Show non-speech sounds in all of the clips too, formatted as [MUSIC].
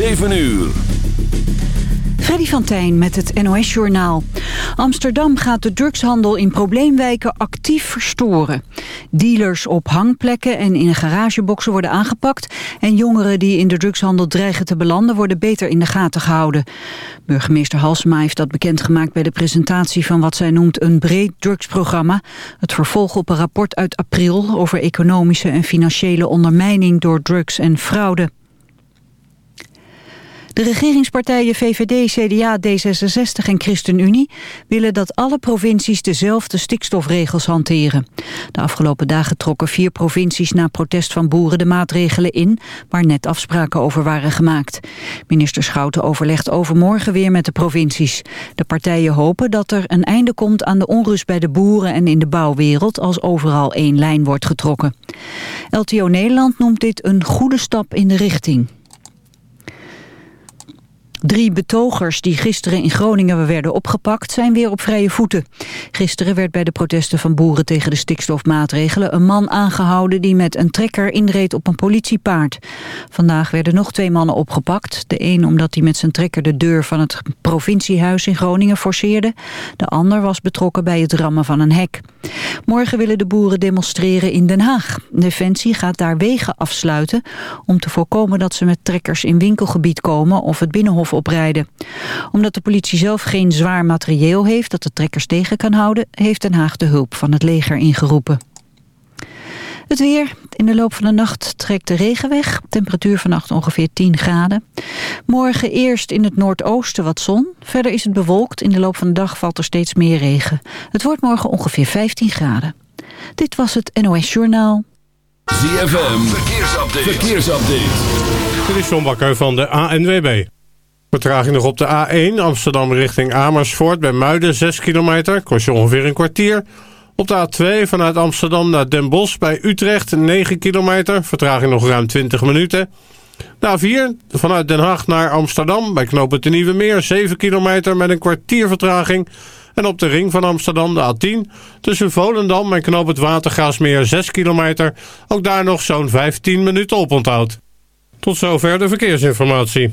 7 uur. Freddy van Tijn met het NOS-journaal. Amsterdam gaat de drugshandel in probleemwijken actief verstoren. Dealers op hangplekken en in garageboxen worden aangepakt... en jongeren die in de drugshandel dreigen te belanden... worden beter in de gaten gehouden. Burgemeester Halsema heeft dat bekendgemaakt... bij de presentatie van wat zij noemt een breed drugsprogramma. Het vervolg op een rapport uit april... over economische en financiële ondermijning door drugs en fraude. De regeringspartijen VVD, CDA, D66 en ChristenUnie willen dat alle provincies dezelfde stikstofregels hanteren. De afgelopen dagen trokken vier provincies na protest van boeren de maatregelen in, waar net afspraken over waren gemaakt. Minister Schouten overlegt overmorgen weer met de provincies. De partijen hopen dat er een einde komt aan de onrust bij de boeren en in de bouwwereld als overal één lijn wordt getrokken. LTO Nederland noemt dit een goede stap in de richting. Drie betogers die gisteren in Groningen werden opgepakt zijn weer op vrije voeten. Gisteren werd bij de protesten van boeren tegen de stikstofmaatregelen een man aangehouden die met een trekker inreed op een politiepaard. Vandaag werden nog twee mannen opgepakt. De een omdat hij met zijn trekker de deur van het provinciehuis in Groningen forceerde. De ander was betrokken bij het rammen van een hek. Morgen willen de boeren demonstreren in Den Haag. Defensie gaat daar wegen afsluiten om te voorkomen dat ze met trekkers in winkelgebied komen of het binnenhof oprijden. Omdat de politie zelf geen zwaar materieel heeft dat de trekkers tegen kan houden... heeft Den Haag de hulp van het leger ingeroepen. Het weer. In de loop van de nacht trekt de regen weg. Temperatuur vannacht ongeveer 10 graden. Morgen eerst in het noordoosten wat zon. Verder is het bewolkt. In de loop van de dag valt er steeds meer regen. Het wordt morgen ongeveer 15 graden. Dit was het NOS Journaal. ZFM. Verkeersupdate. Verkeersupdate. Dit is John Bakker van de ANWB. Vertraging nog op de A1 Amsterdam richting Amersfoort bij Muiden 6 kilometer. Kost je ongeveer een kwartier. Op de A2 vanuit Amsterdam naar Den Bosch bij Utrecht 9 kilometer. Vertraging nog ruim 20 minuten. De A4 vanuit Den Haag naar Amsterdam bij knooppunt de Nieuwe Meer 7 kilometer met een kwartier vertraging. En op de ring van Amsterdam de A10 tussen Volendam en knooppunt Watergaasmeer 6 kilometer. Ook daar nog zo'n 15 minuten op onthoud. Tot zover de verkeersinformatie.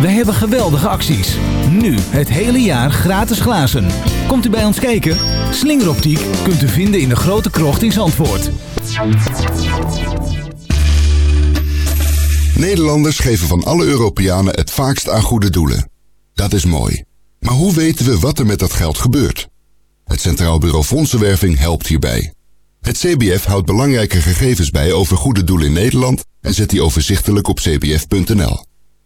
Wij hebben geweldige acties. Nu het hele jaar gratis glazen. Komt u bij ons kijken? Slingeroptiek kunt u vinden in de grote krocht in Zandvoort. Nederlanders geven van alle Europeanen het vaakst aan goede doelen. Dat is mooi. Maar hoe weten we wat er met dat geld gebeurt? Het Centraal Bureau Fondsenwerving helpt hierbij. Het CBF houdt belangrijke gegevens bij over goede doelen in Nederland en zet die overzichtelijk op cbf.nl.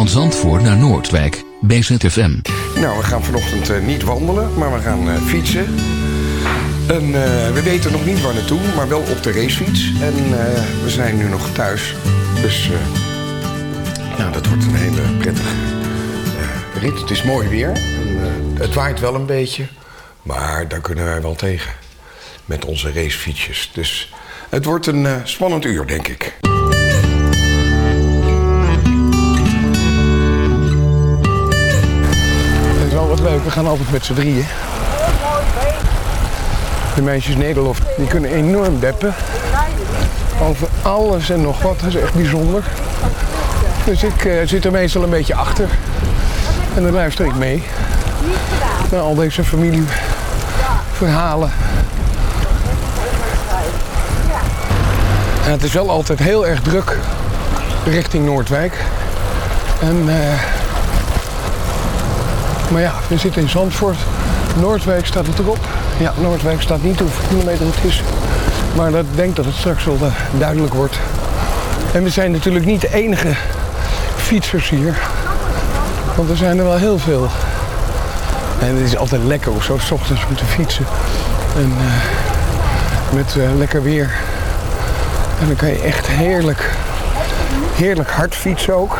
van Zandvoort naar Noordwijk. BZFM. Nou, we gaan vanochtend eh, niet wandelen, maar we gaan eh, fietsen. En eh, we weten nog niet waar naartoe, maar wel op de racefiets. En we zijn nu nog thuis. Dus ja, dat wordt een hele prettige rit. Het is mooi weer. En, het waait wel een beetje. Maar daar kunnen wij wel tegen. Met onze racefietsjes. Dus het wordt een spannend uur, denk ik. Leuk. We gaan altijd met z'n drieën. De meisjes Nederlof, die kunnen enorm deppen. Over alles en nog wat. Dat is echt bijzonder. Dus ik eh, zit er meestal een beetje achter. En dan luister ik mee. Naar al deze familieverhalen. En het is wel altijd heel erg druk richting Noordwijk. En, eh, maar ja, we zitten in Zandvoort. Noordwijk staat het erop. Ja, Noordwijk staat niet hoeveel kilometer het is. Maar dat denk dat het straks wel eh, duidelijk wordt. En we zijn natuurlijk niet de enige fietsers hier. Want er zijn er wel heel veel. En het is altijd lekker om zo s ochtends om te fietsen. En eh, met eh, lekker weer. En dan kan je echt heerlijk, heerlijk hard fietsen ook.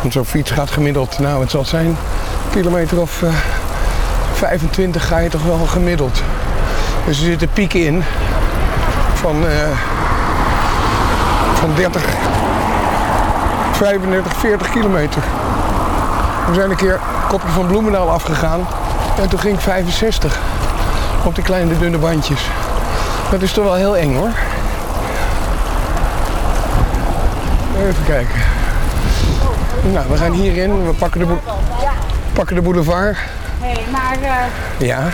Want zo'n fiets gaat gemiddeld, nou het zal zijn, kilometer of eh, 25 ga je toch wel gemiddeld. Dus er zitten pieken in van, eh, van 30, 35, 40 kilometer. We zijn een keer kopje van Bloemendaal afgegaan en toen ging ik 65 op die kleine dunne bandjes. Dat is toch wel heel eng hoor. Even kijken. Nou, we gaan hierin. We pakken de, pakken de boulevard. Hé, hey, maar eh, Ja.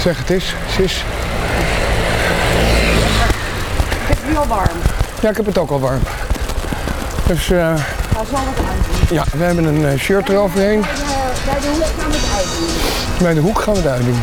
Zeg het eens, sis. het is nu al warm. Ja, ik heb het ook al warm. Dus eh, uitdoen. ja, we hebben een eh, shirt eroverheen. Eh, bij de hoek gaan we het uitdoen. Bij de hoek gaan we het uitdoen.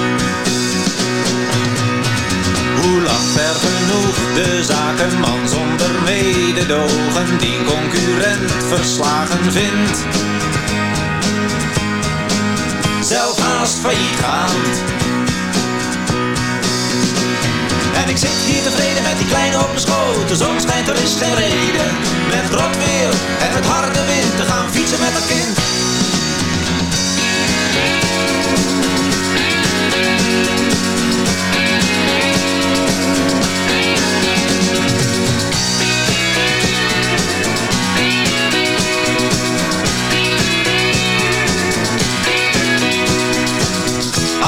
Lang ver genoeg de zakenman zonder mededogen die concurrent verslagen vindt. Zelf haast failliet gaand. En ik zit hier tevreden met die kleine op mijn schoot. De zon schijnt, er is geen reden. Met rot weer en met harde wind te gaan fietsen met een kind.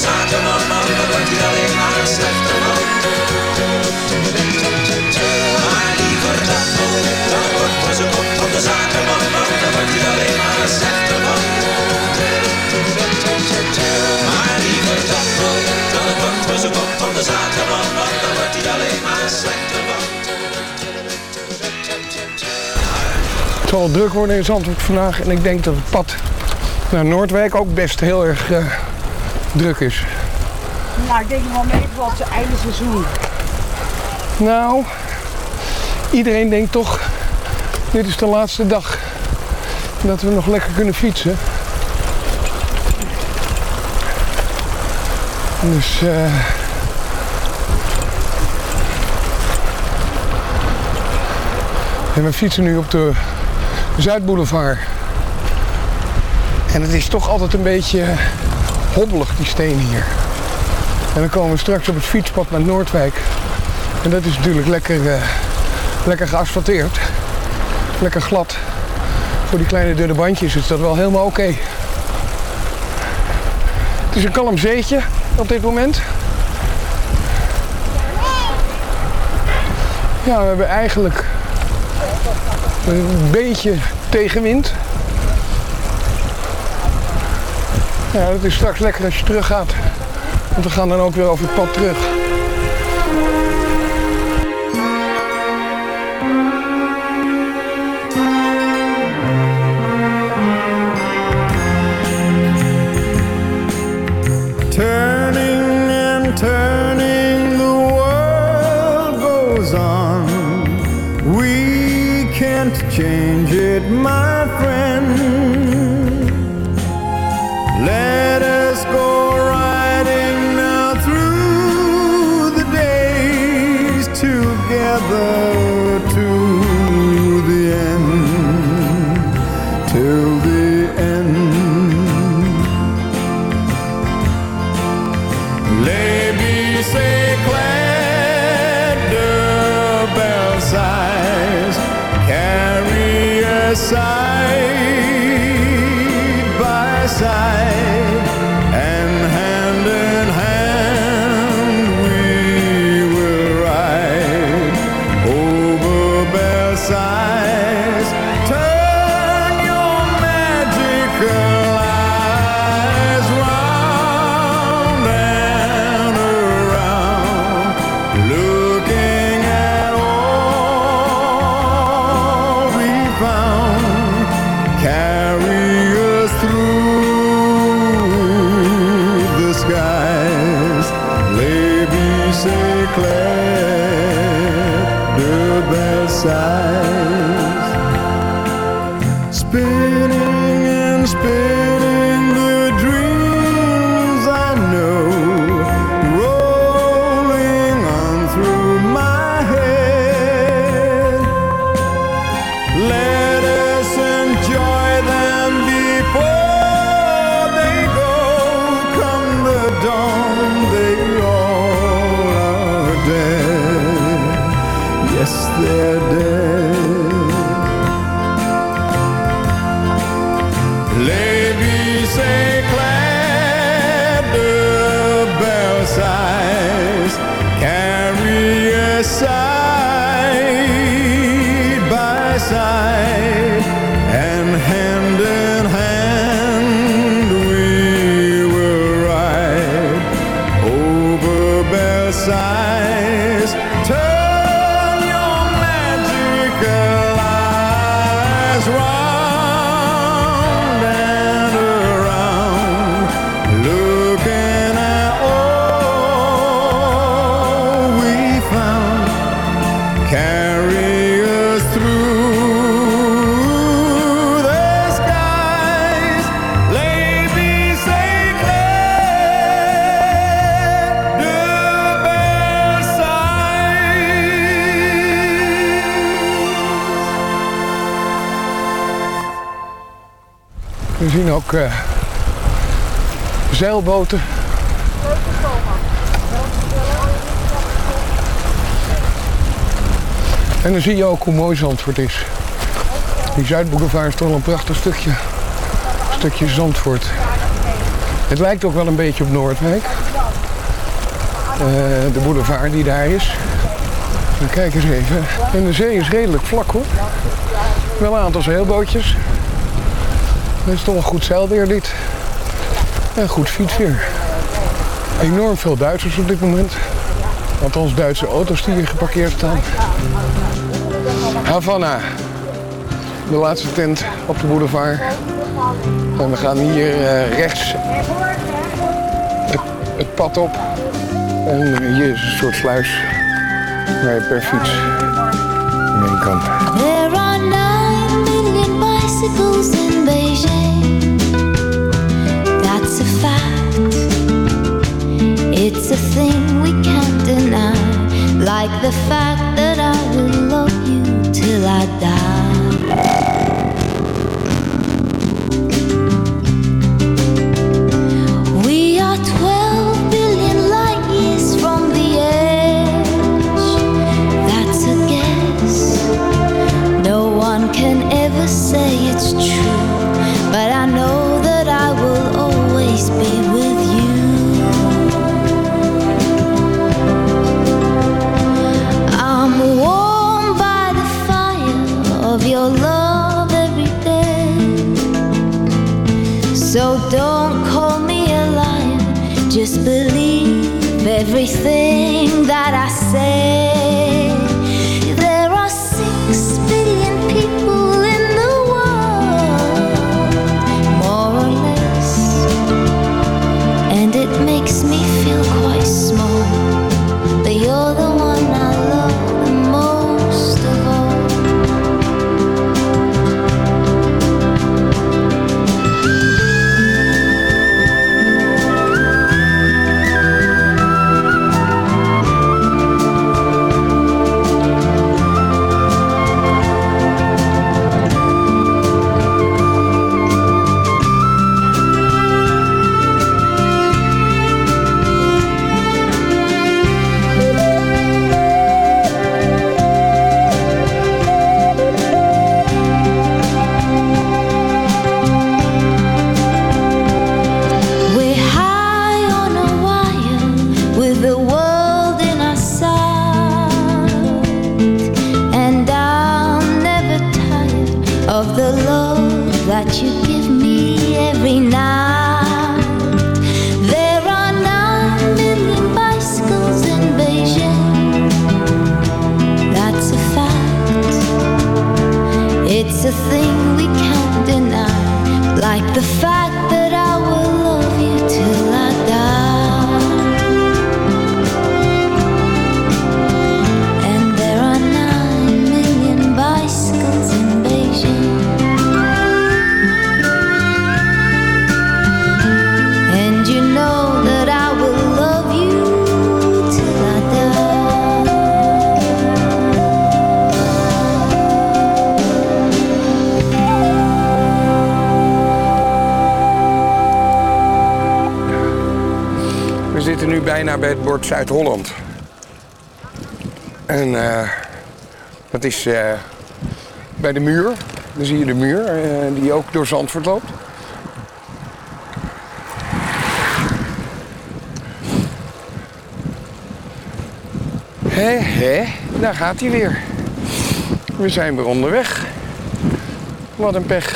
van de daar wordt hij alleen maar van. Maar liever dat wordt van de alleen maar van. Maar liever dat wordt van de alleen maar slechter van. Het zal druk worden in Zandvoort vandaag en ik denk dat het pad naar Noordwijk ook best heel erg eh, druk is. Nou, ik denk wel mee voor het einde seizoen. Nou, iedereen denkt toch, dit is de laatste dag. Dat we nog lekker kunnen fietsen. Dus eh En we fietsen nu op de Zuidboulevard. En het is toch altijd een beetje hobbelig, die stenen hier. En dan komen we straks op het fietspad naar Noordwijk. En dat is natuurlijk lekker, eh, lekker geasfalteerd. Lekker glad. Voor die kleine dunne bandjes is dat wel helemaal oké. Het is een kalm zeetje op dit moment. Ja, we hebben eigenlijk een beetje tegenwind. Ja, dat is straks lekker als je terug gaat. Want we gaan dan ook weer over het pad terug. Zien ook eh, zeilboten. En dan zie je ook hoe mooi Zandvoort is. Die Zuidboulevard is toch een prachtig stukje, stukje Zandvoort. Het lijkt ook wel een beetje op Noordwijk. Eh, de boulevard die daar is. Kijk eens even. En de zee is redelijk vlak hoor. Wel een aantal zeilbootjes. Het is toch een goed zeilweer dit. En goed fietsweer. Enorm veel Duitsers op dit moment. Althans Duitse auto's die hier geparkeerd staan. Havana. De laatste tent op de boulevard. En we gaan hier eh, rechts het, het pad op. En hier is een soort sluis waar je per fiets heen kan. Bicycles in Beijing. That's a fact. It's a thing we can't deny. Like the fact that I will love you till I die. So don't call me a liar, just believe everything that I say. Bijna bij het bord Zuid-Holland. En eh, dat is eh, bij de muur. Dan zie je de muur eh, die ook door Zandvoort loopt. Hé, hé, daar gaat hij weer. We zijn weer onderweg. Wat een pech.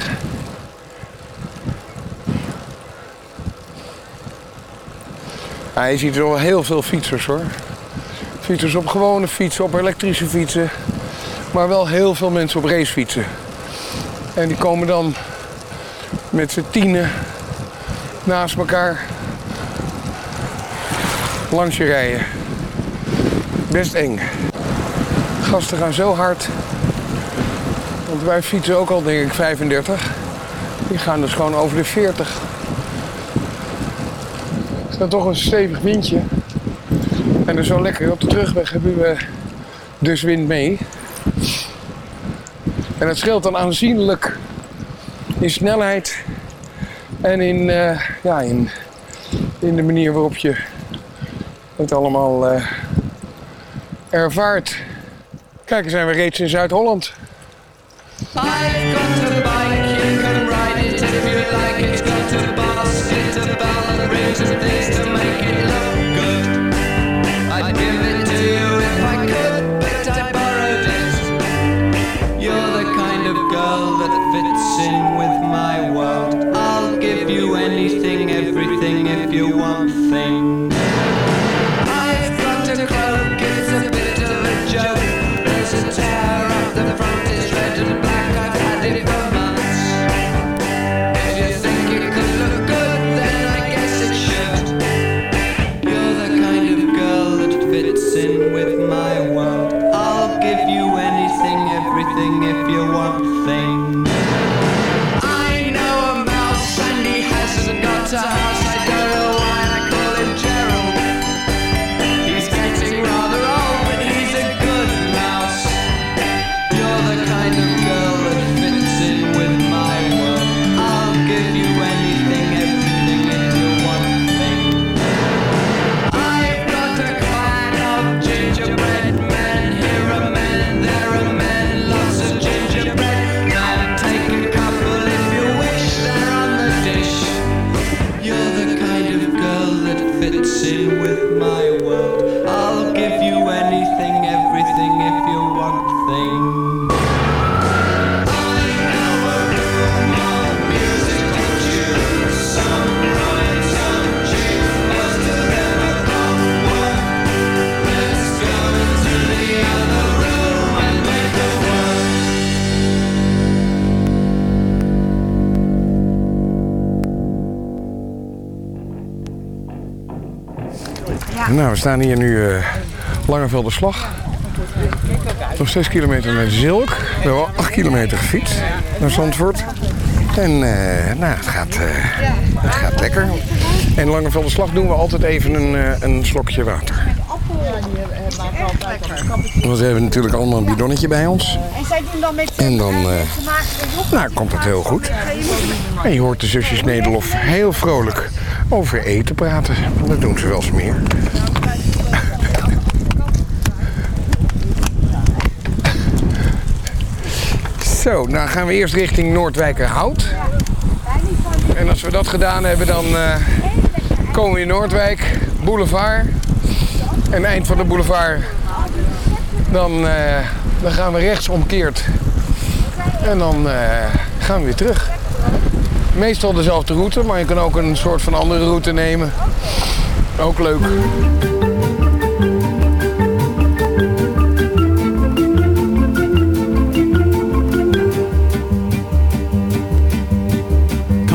Je ziet er wel heel veel fietsers hoor. Fietsers op gewone fietsen, op elektrische fietsen. Maar wel heel veel mensen op racefietsen. En die komen dan met z'n tienen naast elkaar langs je rijden. Best eng. Gasten gaan zo hard. Want wij fietsen ook al denk ik 35. Die gaan dus gewoon over de 40. Is dan toch een stevig windje. En dus zo lekker. Op de terugweg hebben we dus wind mee. En het scheelt dan aanzienlijk in snelheid En in, eh, ja, in, in de manier waarop je het allemaal eh, ervaart. Kijk, zijn we reeds in Zuid-Holland. anything staan hier nu eh Langevelde Slag. Nog 6 kilometer naar Zilk. We hebben al 8 kilometer gefietst naar Zandvoort. En eh, nou, het gaat, eh, het gaat lekker. En Langevelde Slag doen we altijd even een, een slokje water. Want we hebben natuurlijk allemaal een bidonnetje bij ons. En zij doen dan met En dan nou, komt het heel goed. En je hoort de zusjes Nederlof heel vrolijk over eten praten. Dat doen ze wel eens meer. Zo, nou gaan we eerst richting Noordwijkerhout. En als we dat gedaan hebben, dan eh, komen we in Noordwijk, boulevard. En eind van de boulevard, dan, eh, dan gaan we rechts omkeerd. En dan eh, gaan we weer terug. Meestal dezelfde route, maar je kan ook een soort van andere route nemen. Ook leuk.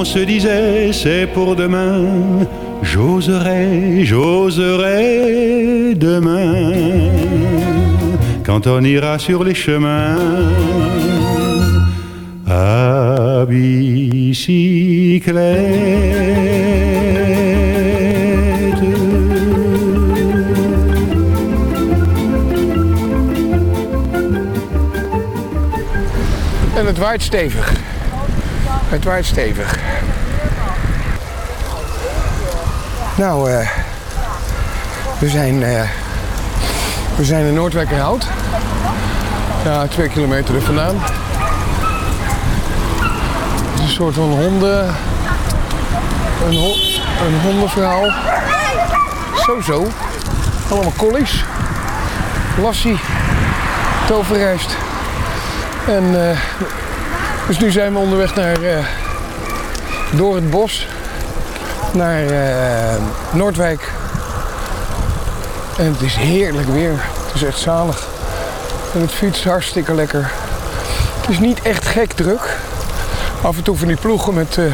on se disait c'est pour demain, j'oserai, j'oserai demain, quand on ira sur les chemins à bicyclette. en het waait stevig. Het waait stevig. Nou, uh, we, zijn, eh, we zijn in Noordwijkerhout. Ja, twee kilometer vandaan. Het is een soort van honden... Een, een hondenverhaal. Zo zo. Allemaal collies. Lassie. Toverrijst. En eh, dus nu zijn we onderweg naar, eh, door het bos naar eh, Noordwijk. En het is heerlijk weer. Het is echt zalig. En het fiets hartstikke lekker. Het is niet echt gek druk. Af en toe van die ploegen met, eh,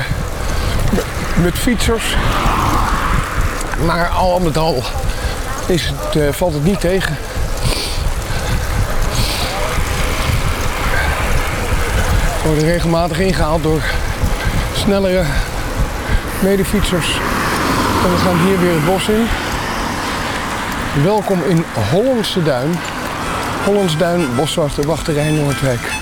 met fietsers. Maar al met al is het, valt het niet tegen. worden regelmatig ingehaald door snellere medefietsers. En we gaan hier weer het bos in. Welkom in Hollandse Duin. Hollandsduin, Boswachter, Wachterij, Noordwijk.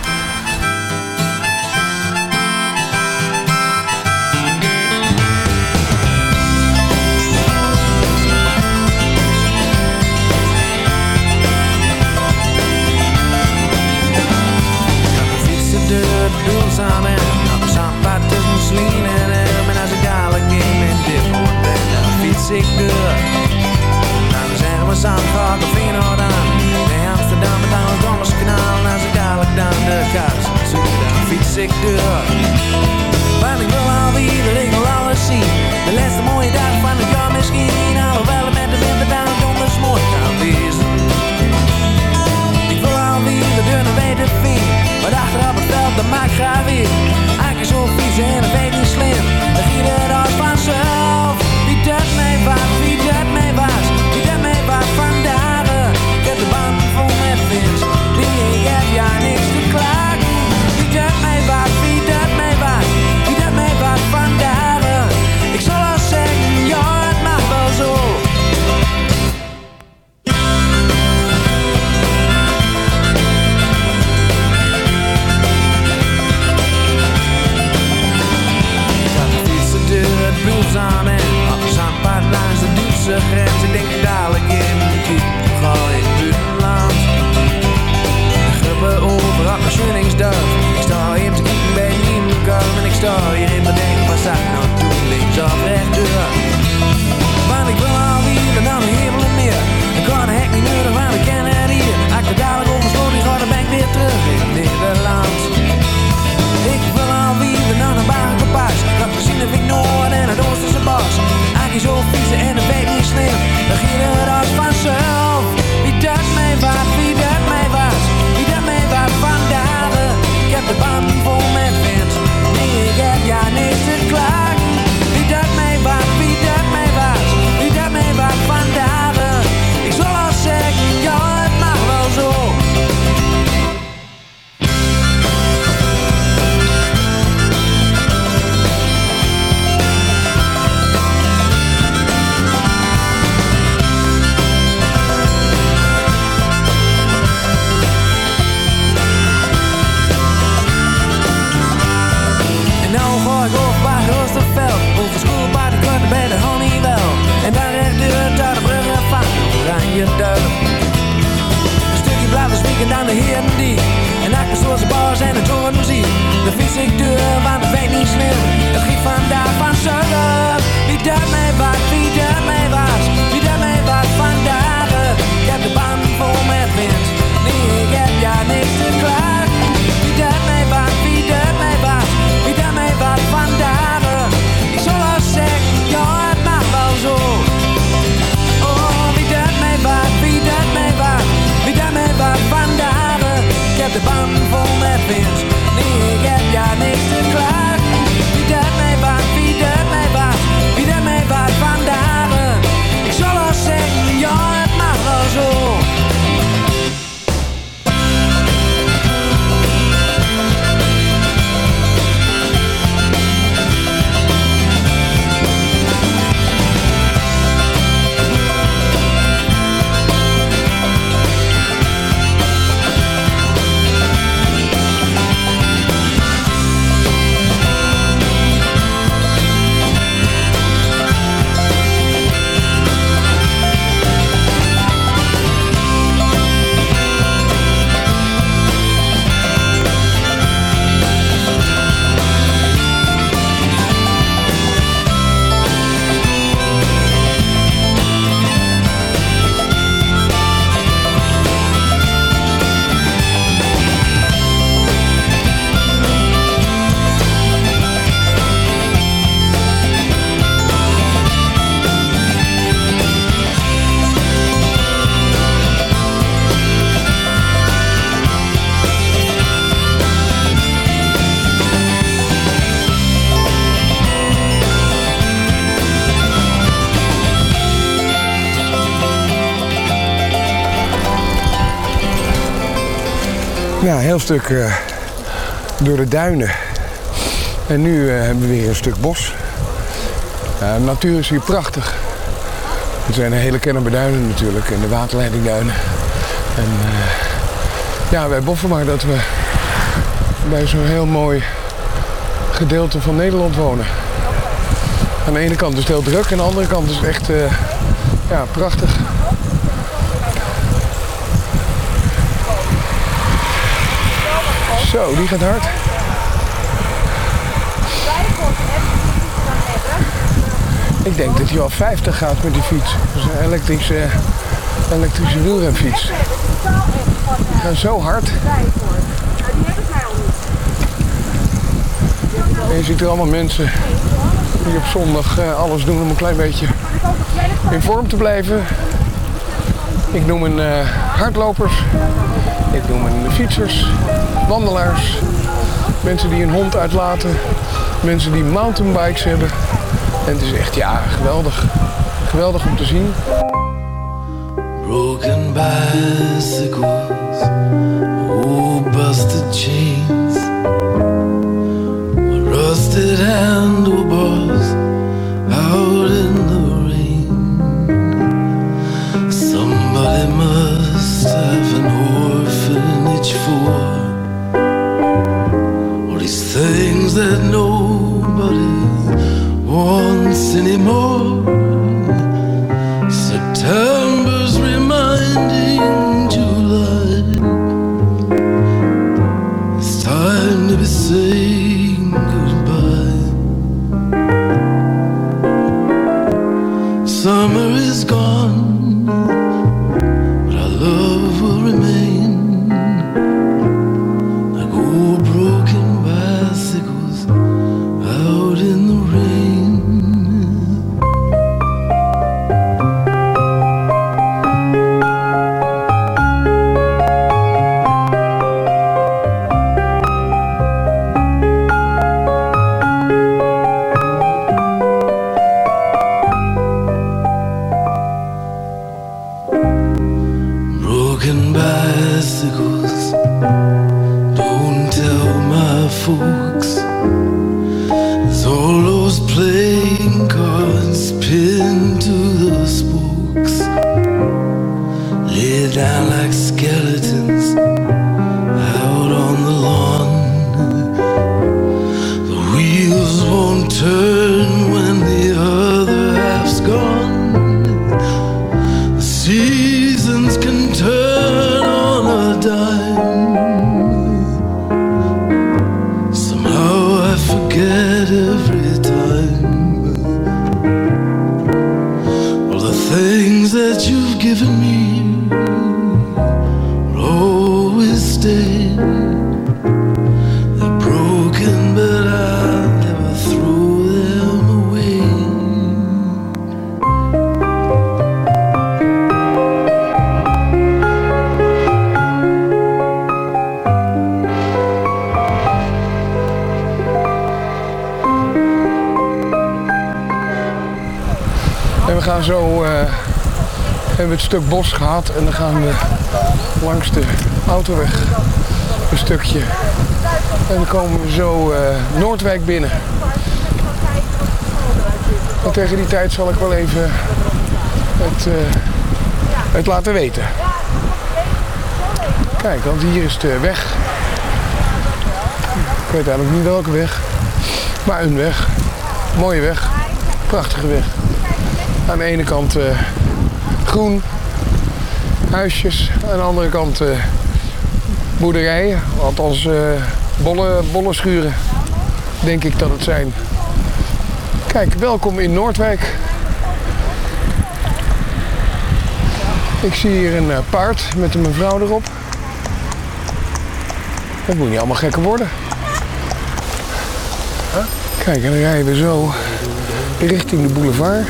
Een heel stuk eh, door de duinen. En nu eh, hebben we weer een stuk bos. De natuur is hier prachtig. Het zijn hele Kennemerduinen natuurlijk en de waterleidingduinen. En eh, ja, wij boffen maar dat we bij zo'n heel mooi gedeelte van Nederland wonen. Aan de ene kant is het heel druk en aan de andere kant is het echt ja, prachtig. Zo, die gaat hard. Ik denk dat hij al 50 gaat met die fiets. Een elektrische, elektrische wielrenfiets. Die gaat zo hard. En je ziet er allemaal mensen die op zondag eh, alles doen om een klein beetje in vorm te blijven. Ik noem een eh, hardlopers, ik noem een fietsers, wandelaars, mensen die een hond uitlaten, mensen die mountainbikes hebben. En het is echt ja, geweldig. Geweldig om te zien. Broken bicycles, chains, rusted that nobody wants anymore. September's reminding July it's time to be saying goodbye. Summer is gone, en dan gaan we langs de autoweg een stukje. En dan komen we zo eh, Noordwijk binnen. En tegen die tijd zal ik wel even het, eh, het laten weten. Kijk, want hier is de weg. Ik weet eigenlijk niet welke weg. Maar een weg. Mooie weg. Prachtige weg. Aan de ene kant eh, groen, huisjes. Aan de andere kant eh, boerderijen. Althans, eh bolle, bolle schuren, denk ik dat het zijn. Kijk, welkom in Noordwijk. Ik zie hier een eh, paard met een mevrouw erop. Het moet niet allemaal gekker worden. Kijk, en dan rijden we zo richting de boulevard.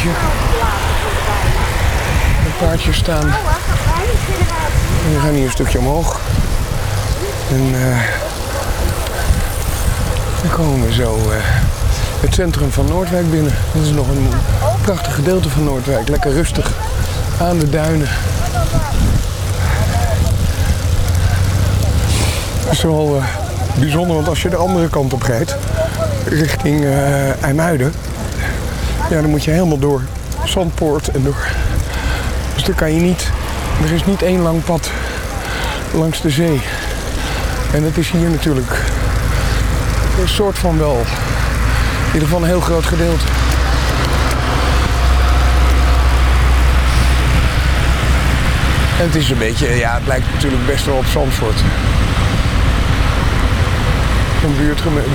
Eh, een staan. We gaan hier een stukje omhoog. En eh, dan komen we zo eh, het centrum van Noordwijk binnen. Dat is nog een prachtig gedeelte van Noordwijk. Lekker rustig aan de duinen. Het is wel eh, bijzonder, want als je de andere kant op rijdt, richting IJmuiden, ja, dan moet je helemaal door Zandpoort en door. Dus dan kan je niet, er is niet één lang pad langs de zee. En dat is hier natuurlijk een soort van wel. In ieder geval een heel groot gedeelte. En het is een beetje, ja, het lijkt natuurlijk best wel op Zandvoort. Een buurtgeme-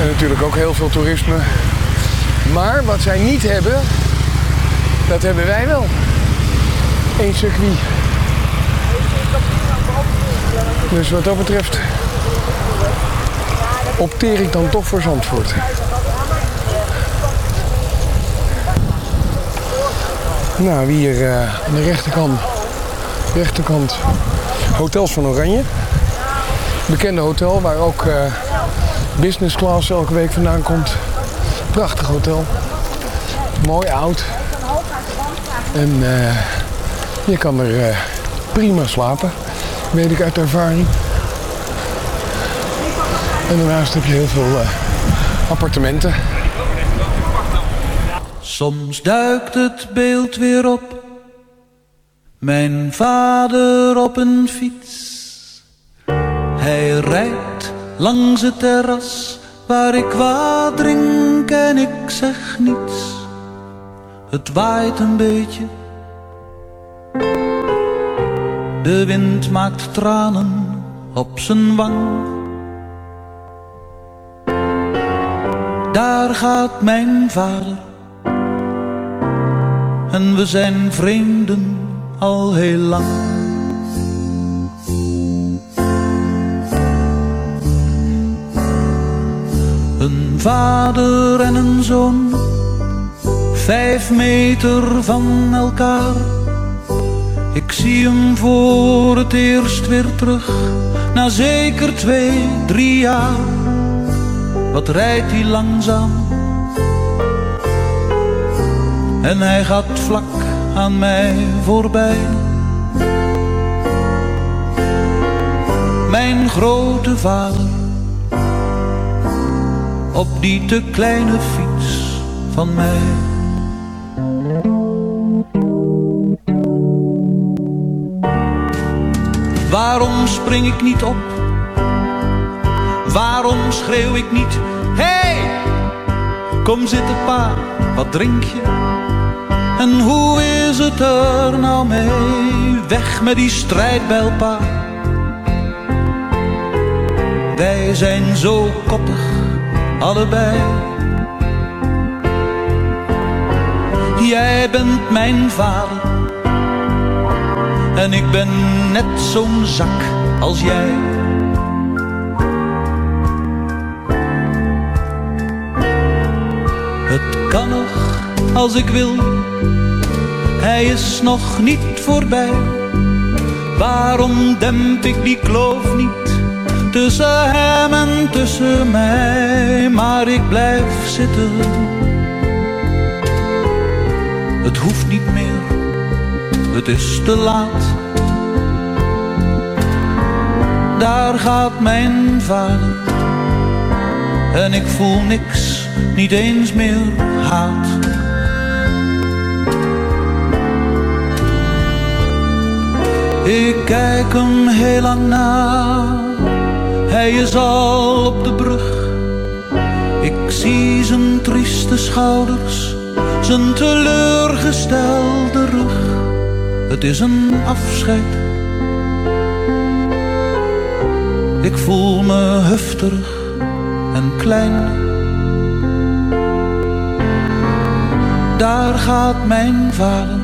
En natuurlijk ook heel veel toerisme. Maar wat zij niet hebben, dat hebben wij wel. Eén circuit. Dus wat dat betreft opteer ik dan toch voor Zandvoort. Nou, hier eh, aan de rechterkant, rechterkant Hotels van Oranje. Bekende hotel waar ook eh, business class elke week vandaan komt. Prachtig hotel. Mooi oud. En eh, je kan er eh, prima slapen. Weet ik uit ervaring. En daarnaast heb je heel veel eh, appartementen. Soms duikt het beeld weer op. Mijn vader op een fiets. Hij rijdt langs het terras waar ik wat drink en ik zeg niets. Het waait een beetje. De wind maakt tranen op zijn wang. Daar gaat mijn vader. En we zijn vreemden al heel lang. Een vader en een zoon, vijf meter van elkaar. Ik zie hem voor het eerst weer terug, na zeker twee, drie jaar. Wat rijdt hij langzaam? En hij gaat vlak aan mij voorbij. Mijn grote vader op die te kleine fiets van mij. Waarom spring ik niet op? Waarom schreeuw ik niet? Hey, kom zitten pa, wat drink je? En hoe is het er nou mee? Weg met die strijdbijl pa. Wij zijn zo koppig, allebei. Jij bent mijn vader. En ik ben net zo'n zak als jij. Het kan nog als ik wil. Hij is nog niet voorbij. Waarom demp ik die kloof niet tussen hem en tussen mij? Maar ik blijf zitten. Het hoeft niet meer, het is te laat. Daar gaat mijn vader en ik voel niks, niet eens meer haat. Ik kijk hem heel lang na, hij is al op de brug. Ik zie zijn trieste schouders, zijn teleurgestelde rug. Het is een afscheid. Ik voel me heftig en klein. Daar gaat mijn vader,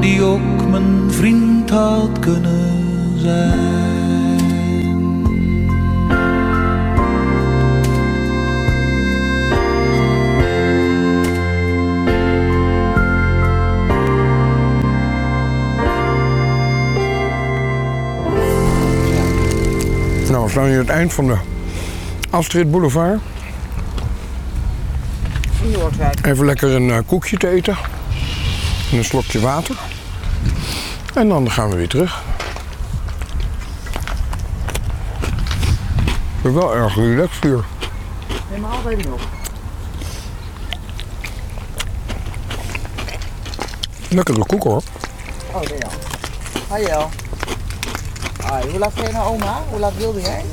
die ook mijn vriend had kunnen zijn. Nou, we staan hier aan het eind van de Astrid Boulevard. Noordwijk. Even lekker een eh, koekje te eten. En een slokje water. En dan gaan we weer terug. Ik ben wel erg relaxed hier. Helemaal ik nog. Lekkere koek hoor. Oh, daar Jan. Hoi, hoe laat ga naar oma? Hoe laat wilde jij?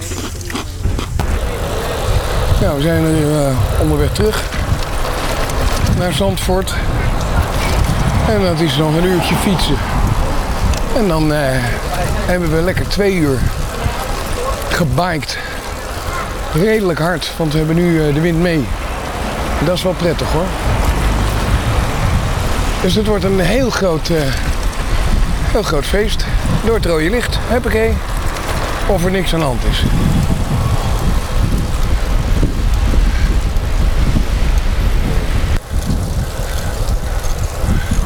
Ja, we zijn er eh, onderweg terug naar Zandvoort. En dat is nog een uurtje fietsen. En dan eh, hebben we lekker twee uur gebiked. Redelijk hard, want we hebben nu eh, de wind mee. Dat is wel prettig hoor. Dus het wordt een heel groot, heel groot feest. Door het rode licht, huppakee. Of er niks aan de hand is.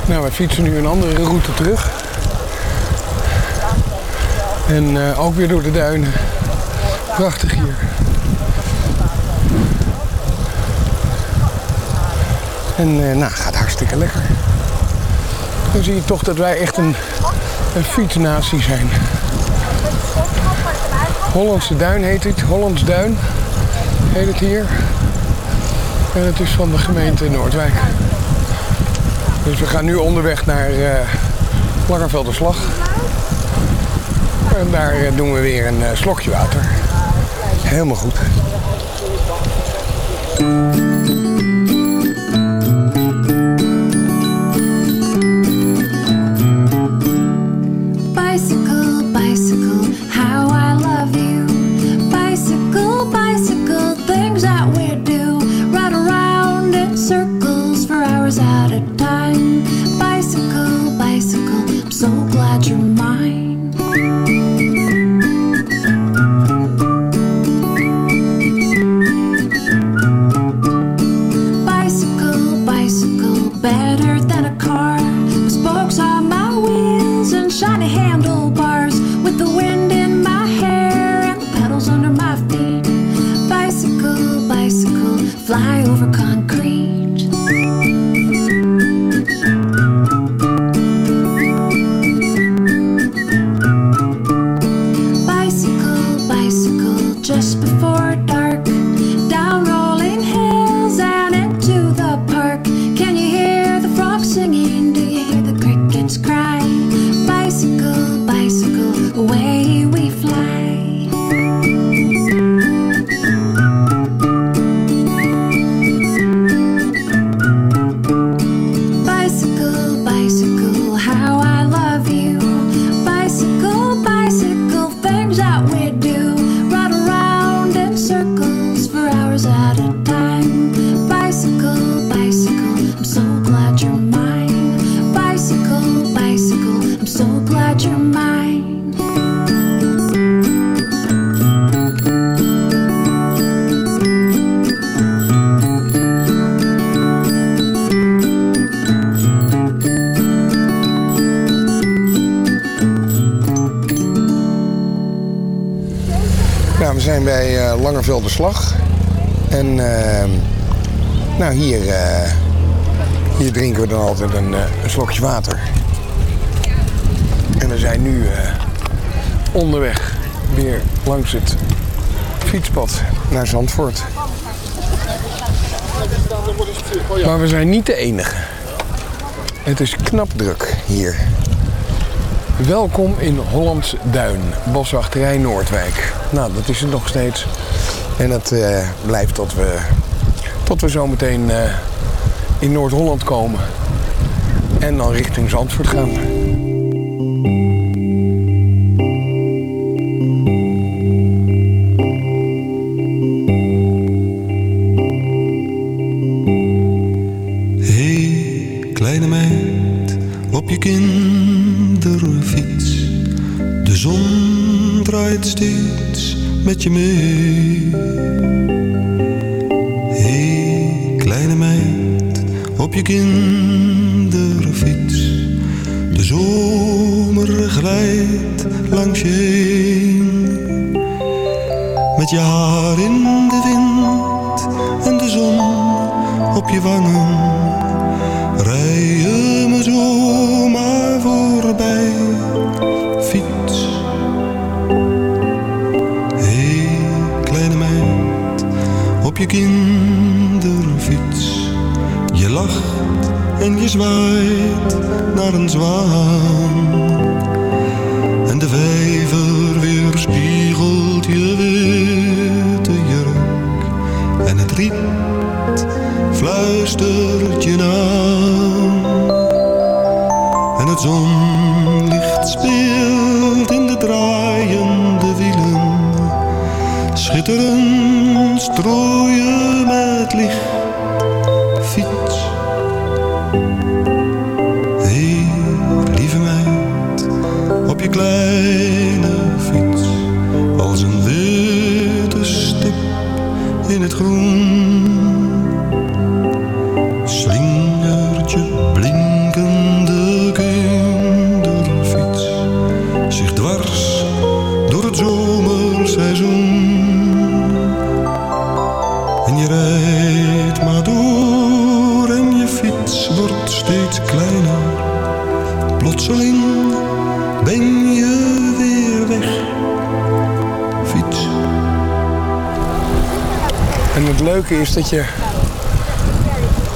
Nou, we fietsen nu een andere route terug. En eh, ook weer door de duinen. Prachtig hier. En eh, nou, gaat hartstikke lekker. Dan zie je toch dat wij echt een, een fietsnatie zijn. Hollandse Duin heet het. Hollands Duin heet het hier. En het is van de gemeente Noordwijk. Dus we gaan nu onderweg naar eh Langevelderslag. En daar eh, doen we weer een eh, slokje water. Helemaal goed. Bij eh Langervelde Slag. En eh, nou, hier, eh, hier drinken we dan altijd een, een slokje water. En we zijn nu onderweg weer langs het fietspad naar Zandvoort. Maar we zijn niet de enige. Het is knap druk hier. Welkom in Hollands Duin, boswachterij Noordwijk. Nou, dat is het nog steeds. En dat eh, blijft tot we, tot we zometeen eh, in Noord-Holland komen. En dan richting Zandvoort gaan. Het zonlicht speelt in de draaiende wielen. Schitterend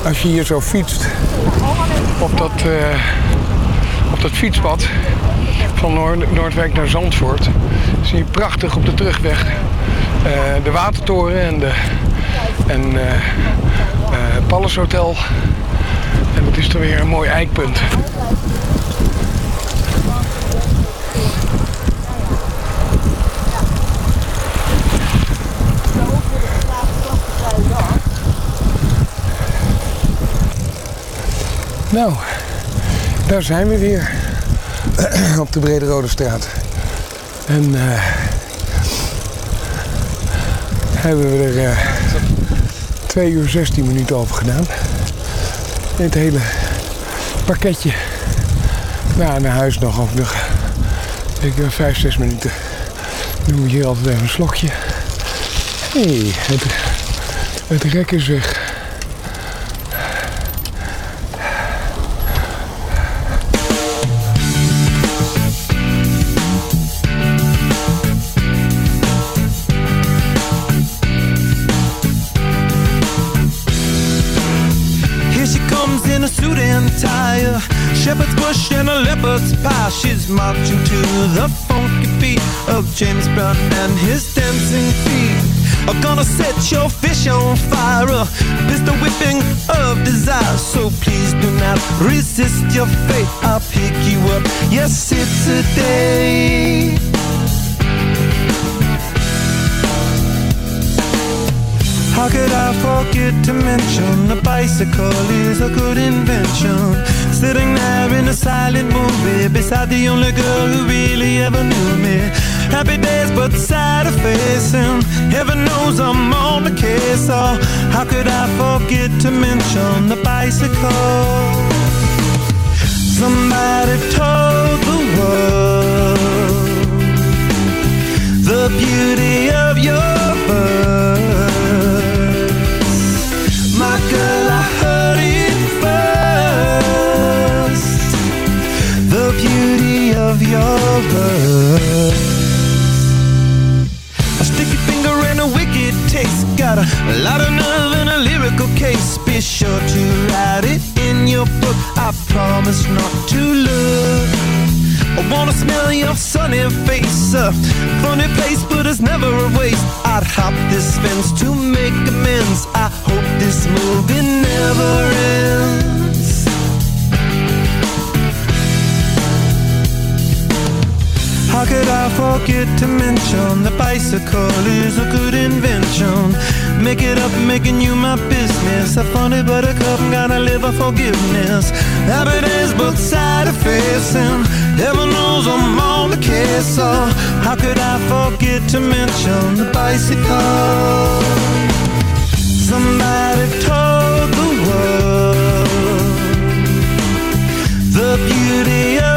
als je hier zo fietst, op dat, eh, op dat fietspad van Noord- Noordwijk naar Zandvoort, zie je prachtig op de terugweg eh, de Watertoren en de en, eh, Palace Hotel. En dat is er weer een mooi eikpunt. Nou, daar zijn we weer. [CLEARS THROAT] Op de Brede Rode Straat. En eh, hebben we er eh 2 uur 16 minuten over gedaan. Het hele pakketje. Nou, naar huis nog ook nog. Ik heb 5, 6 minuten. Doen we hier altijd even een slokje. Hé, hey, het, het rek is weg. Bush and a leopard's pie. She's marching to the funky beat of James Brown and his dancing feet. Are gonna set your fish on fire, a pistol whipping of desire. So please do not resist your fate. I'll pick you up. Yes, it's a day. How could I forget to mention a bicycle is a good invention? Sitting there in a silent movie beside the only girl who really ever knew me. Happy days, but sad facing. Heaven knows I'm on the case. So how could I forget to mention the bicycle? Somebody told the world the beauty of your verse. A sticky finger and a wicked taste. Got a lot of nerve and a lyrical case. Be sure to write it in your book. I promise not to look. I wanna smell your sunny face. A funny place, but it's never a waste. I'd hop this fence to make amends. I hope this movie never ends. I forget to mention the bicycle is a good invention? Make it up, making you my business. A funny buttercup, gotta live for forgiveness. Happy days, both side of facing. Heaven knows I'm on the case. So how could I forget to mention the bicycle? Somebody told the world the beauty of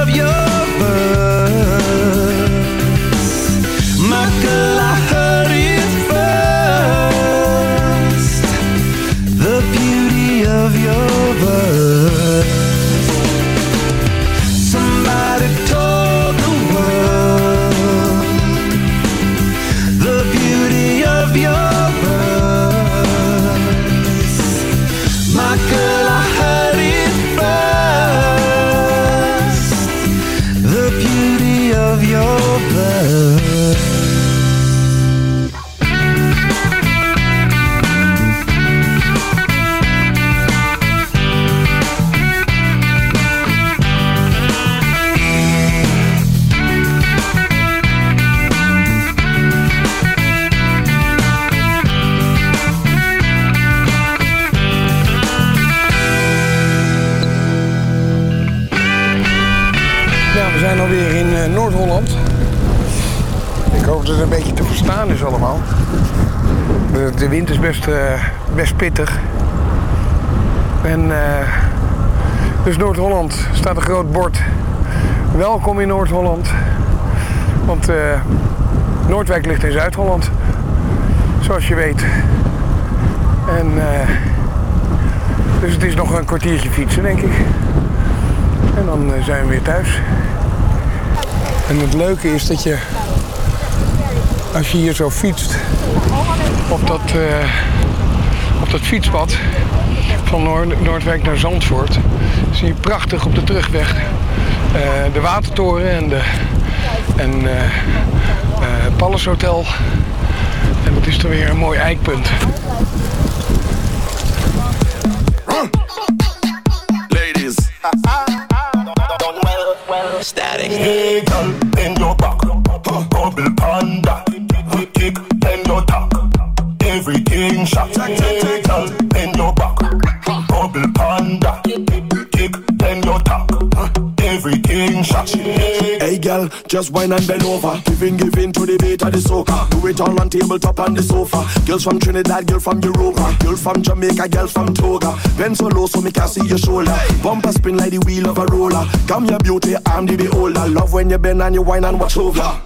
allemaal. De, de wind is best, eh, best pittig. En eh, dus Noord-Holland staat een groot bord. Welkom in Noord-Holland. Want eh, Noordwijk ligt in Zuid-Holland. Zoals je weet. En dus het is nog een kwartiertje fietsen, denk ik. En dan zijn we weer thuis. En het leuke is dat je, als je hier zo fietst, op dat, eh, op dat fietspad van Noord- Noordwijk naar Zandvoort, zie je prachtig op de terugweg eh, de Watertoren en de en, eh eh, Palace Hotel. En dat is dan weer een mooi eikpunt. Ladies. Static. Hey, girl, bend your back. Girl, just wine and bend over. Giving, giving to the beat of the soca. Do it all on tabletop on the sofa. Girls from Trinidad, girl from Europa. Girl from Jamaica, girl from Toga. Bend so low so me can see your shoulder. Bumper spin like the wheel of a roller. Come your beauty, I'm the beholder. Love when you bend and you wine and watch over.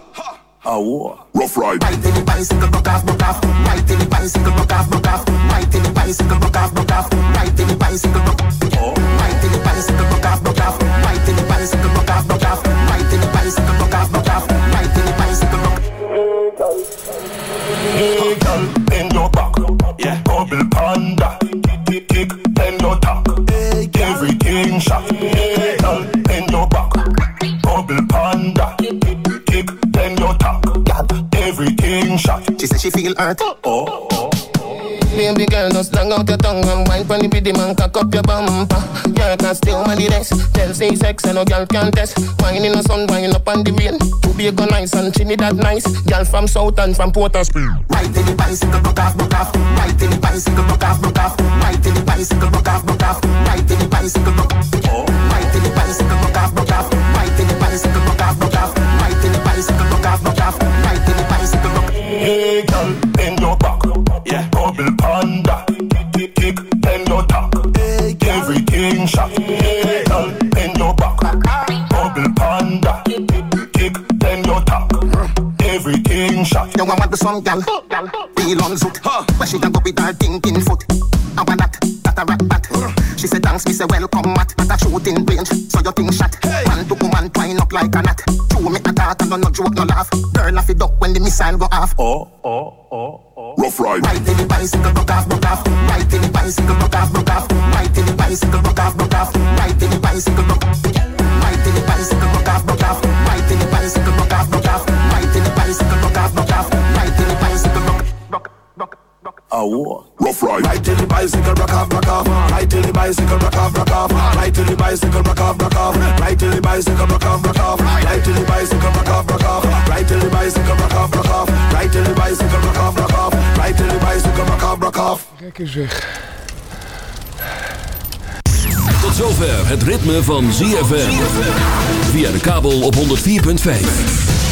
Oh, rough ride. Right in the bicycle, broke off, broke off. Right in the bicycle, broke off, broke off. Right in the bicycle, broke off, broke off. Right in the bicycle, broke off. Oh. Right in the bicycle, broke off, broke off. Right in the bicycle, broke off, broke off. Feel hurt. Oh, oh. oh. Baby girl, just long out your tongue and wine pon the biddy man, cock up your bumper. Girl can still want the next. Tell say sex and no girl can test. Wine in the sun, wine up on the rain. To be go nice and Trinidad nice. Girl from South and from Port of Spain. Right in the bicycle, broke off, broke off. Right in the bicycle, broke off, broke off. Right in the bicycle, broke off, broke off. Right in the bicycle, broke off. Right in the bicycle, broke off, broke off. Right in the bicycle, broke off, broke off. Right in the bicycle, broke off, broke off. Right in the bicycle, broke Hey, girl, bend your back. Yeah. Bubble panda. Kick, kick, bend your tack. Everything shot. Hey, girl, bend your back. Bubble panda. Kick, bend your tack. Everything shot. You want the some gal? Real on zoot. Where she can go with her thinking foot. I want that, that a rat bat. She said thanks, me say welcome mat. That a shooting range, so you think shot. Man to woman twine up like a knot. Two me a talk and no no joke no laugh. Girl off it up when the missile go off. Oh oh oh oh. Rough ride. Ride till the bicycle broke off, broke off. Ride till the bicycle broke off, broke off. Ride till the bicycle broke off, broke off. Ride till the bicycle broke. Ride A war. Rough ride. Ride till the bicycle rock off, rock off. Till the bicycle rock off, rock off. Till the bicycle rock off, rock off. Till the bicycle rock off, rock off. Till the bicycle rock off, rock off. Till the bicycle rock off, rock off. Ride till the bicycle rock off, rock off. Ride till the bicycle rock off, rock off. Kijk eens weg. Tot zover het ritme van ZFM. Via de kabel op 104.5.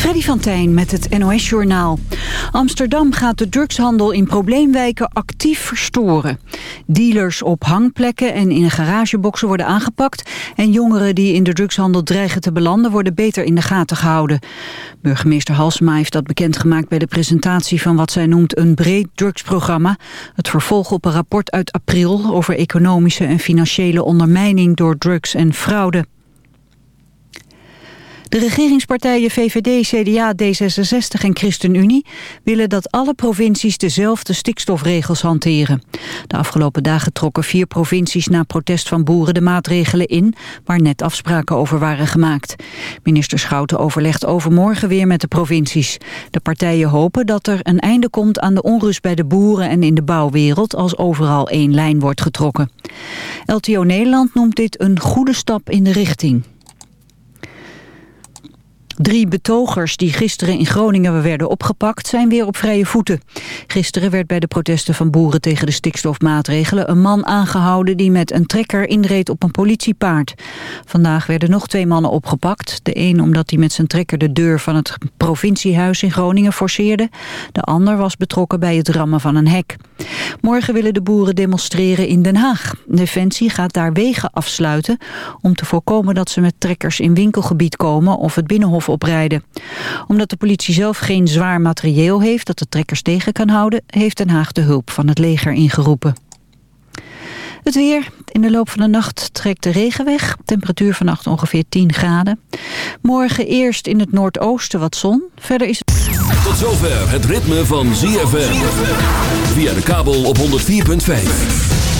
Freddy van Tijn met het NOS-journaal. Amsterdam gaat de drugshandel in probleemwijken actief verstoren. Dealers op hangplekken en in garageboxen worden aangepakt... en jongeren die in de drugshandel dreigen te belanden... worden beter in de gaten gehouden. Burgemeester Halsema heeft dat bekendgemaakt... bij de presentatie van wat zij noemt een breed drugsprogramma. Het vervolg op een rapport uit april... over economische en financiële ondermijning door drugs en fraude. De regeringspartijen VVD, CDA, D66 en ChristenUnie willen dat alle provincies dezelfde stikstofregels hanteren. De afgelopen dagen trokken vier provincies na protest van boeren de maatregelen in, waar net afspraken over waren gemaakt. Minister Schouten overlegt overmorgen weer met de provincies. De partijen hopen dat er een einde komt aan de onrust bij de boeren en in de bouwwereld als overal één lijn wordt getrokken. LTO Nederland noemt dit een goede stap in de richting. Drie betogers die gisteren in Groningen werden opgepakt zijn weer op vrije voeten. Gisteren werd bij de protesten van boeren tegen de stikstofmaatregelen een man aangehouden die met een trekker inreed op een politiepaard. Vandaag werden nog twee mannen opgepakt. De een omdat hij met zijn trekker de deur van het provinciehuis in Groningen forceerde. De ander was betrokken bij het rammen van een hek. Morgen willen de boeren demonstreren in Den Haag. Defensie gaat daar wegen afsluiten om te voorkomen dat ze met trekkers in winkelgebied komen of het binnenhof oprijden. Omdat de politie zelf geen zwaar materieel heeft dat de trekkers tegen kan houden, heeft Den Haag de hulp van het leger ingeroepen. Het weer. In de loop van de nacht trekt de regen weg. Temperatuur vannacht ongeveer 10 graden. Morgen eerst in het noordoosten wat zon. Verder is het... Tot zover het ritme van ZFM. Via de kabel op 104.5.